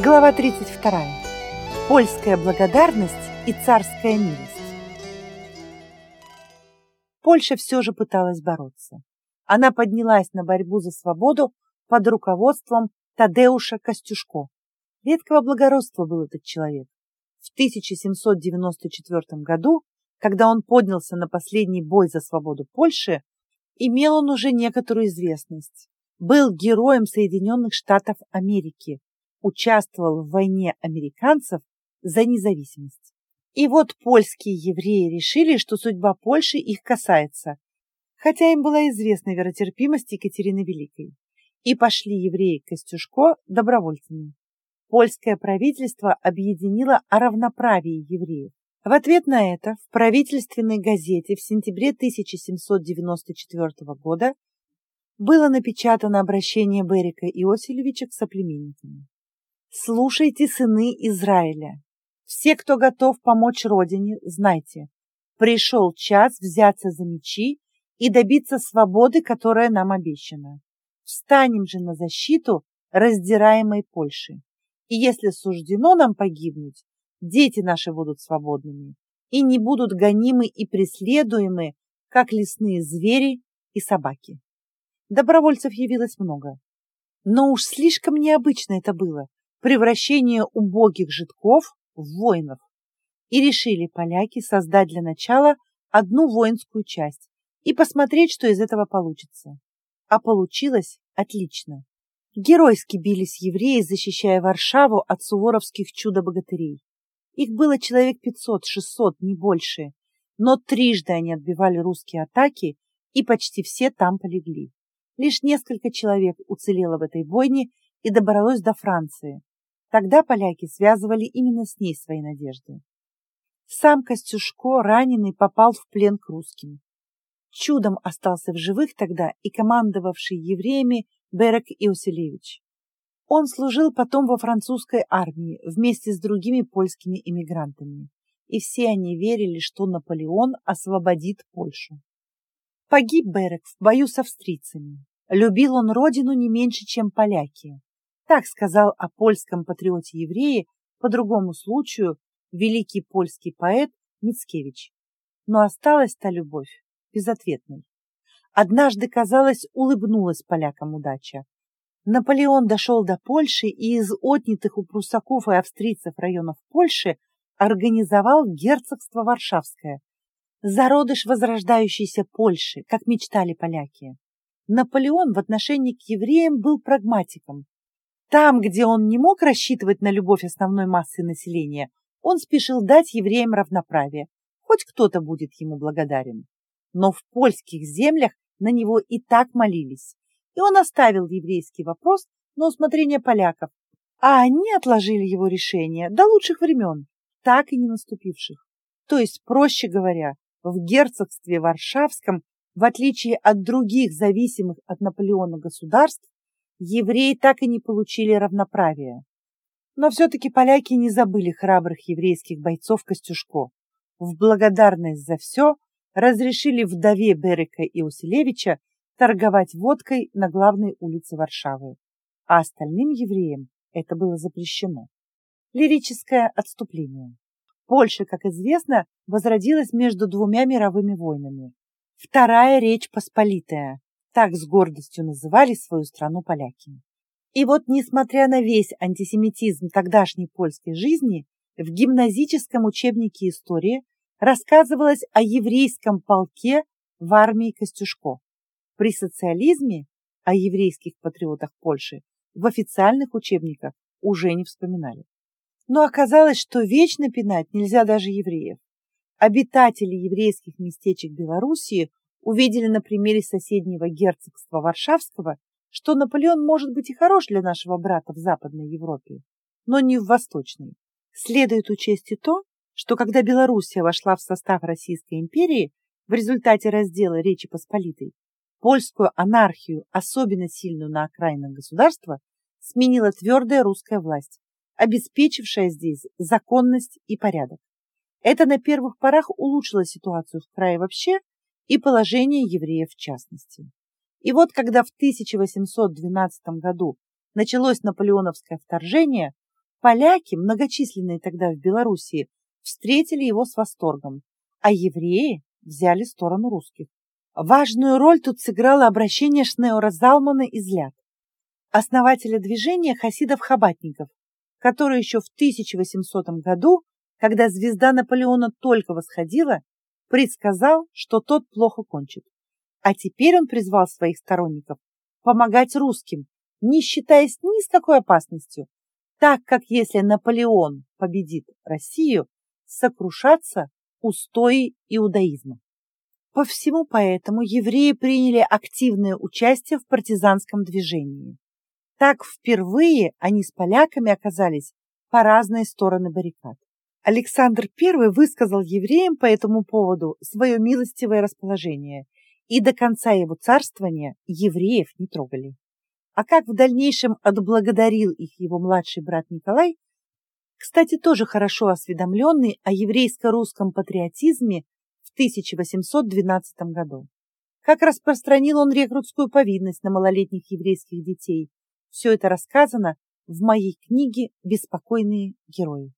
Глава 32. Польская благодарность и царская милость. Польша все же пыталась бороться. Она поднялась на борьбу за свободу под руководством Тадеуша Костюшко. Редкого благородства был этот человек. В 1794 году, когда он поднялся на последний бой за свободу Польши, имел он уже некоторую известность. Был героем Соединенных Штатов Америки, участвовал в войне американцев за независимость. И вот польские евреи решили, что судьба Польши их касается, хотя им была известна веротерпимость Екатерины Великой. И пошли евреи Костюшко добровольцами. Польское правительство объединило о равноправии евреев. В ответ на это в правительственной газете в сентябре 1794 года было напечатано обращение Берика Иосифовича к соплеменникам. Слушайте, сыны Израиля. Все, кто готов помочь Родине, знайте, пришел час взяться за мечи и добиться свободы, которая нам обещана. Встанем же на защиту раздираемой Польши. И если суждено нам погибнуть, дети наши будут свободными и не будут гонимы и преследуемы, как лесные звери и собаки. Добровольцев явилось много. Но уж слишком необычно это было превращение убогих житков в воинов. И решили поляки создать для начала одну воинскую часть и посмотреть, что из этого получится. А получилось отлично. Геройски бились евреи, защищая Варшаву от суворовских чудо-богатырей. Их было человек 500-600, не больше, но трижды они отбивали русские атаки, и почти все там полегли. Лишь несколько человек уцелело в этой бойне и добралось до Франции, Тогда поляки связывали именно с ней свои надежды. Сам Костюшко, раненый, попал в плен к русским. Чудом остался в живых тогда и командовавший евреями Берек Иоселевич. Он служил потом во французской армии вместе с другими польскими эмигрантами, и все они верили, что Наполеон освободит Польшу. Погиб Берек в бою с австрийцами. Любил он родину не меньше, чем поляки. Так сказал о польском патриоте-еврее по другому случаю великий польский поэт Мицкевич. Но осталась та любовь безответной. Однажды, казалось, улыбнулась полякам удача. Наполеон дошел до Польши и из отнятых у прусаков и австрийцев районов Польши организовал герцогство Варшавское, зародыш возрождающейся Польши, как мечтали поляки. Наполеон в отношении к евреям был прагматиком, там, где он не мог рассчитывать на любовь основной массы населения, он спешил дать евреям равноправие. Хоть кто-то будет ему благодарен. Но в польских землях на него и так молились. И он оставил еврейский вопрос на усмотрение поляков, а они отложили его решение до лучших времен, так и не наступивших. То есть, проще говоря, в герцогстве Варшавском, в отличие от других зависимых от Наполеона государств, евреи так и не получили равноправия. Но все-таки поляки не забыли храбрых еврейских бойцов Костюшко. В благодарность за все разрешили вдове Берека Иоселевича торговать водкой на главной улице Варшавы, а остальным евреям это было запрещено. Лирическое отступление. Польша, как известно, возродилась между двумя мировыми войнами. Вторая Речь Посполитая, так с гордостью называли свою страну поляки. И вот, несмотря на весь антисемитизм тогдашней польской жизни, в гимназическом учебнике истории рассказывалось о еврейском полке в армии Костюшко. При социализме о еврейских патриотах Польши в официальных учебниках уже не вспоминали. Но оказалось, что вечно пинать нельзя даже евреев. Обитатели еврейских местечек Белоруссии увидели на примере соседнего герцогства Варшавского, что Наполеон может быть и хорош для нашего брата в Западной Европе, но не в Восточной. Следует учесть и то, что когда Белоруссия вошла в состав Российской империи в результате раздела Речи Посполитой, польскую анархию, особенно сильную на окраинах государства, сменила твердая русская власть, обеспечившая здесь законность и порядок. Это на первых порах улучшило ситуацию в крае вообще и положение евреев в частности. И вот когда в 1812 году началось наполеоновское вторжение, Поляки, многочисленные тогда в Белоруссии, встретили его с восторгом, а евреи взяли сторону русских. Важную роль тут сыграло обращение Шнеора Залмана из Ляд, основателя движения хасидов-хабатников, который еще в 1800 году, когда звезда Наполеона только восходила, предсказал, что тот плохо кончит. А теперь он призвал своих сторонников помогать русским, не считаясь ни с какой опасностью, так как если Наполеон победит Россию, сокрушаться устои иудаизма. По всему поэтому евреи приняли активное участие в партизанском движении. Так впервые они с поляками оказались по разные стороны баррикад. Александр I высказал евреям по этому поводу свое милостивое расположение, и до конца его царствования евреев не трогали. А как в дальнейшем отблагодарил их его младший брат Николай, кстати, тоже хорошо осведомленный о еврейско-русском патриотизме в 1812 году. Как распространил он рекрутскую повинность на малолетних еврейских детей. Все это рассказано в моей книге «Беспокойные герои».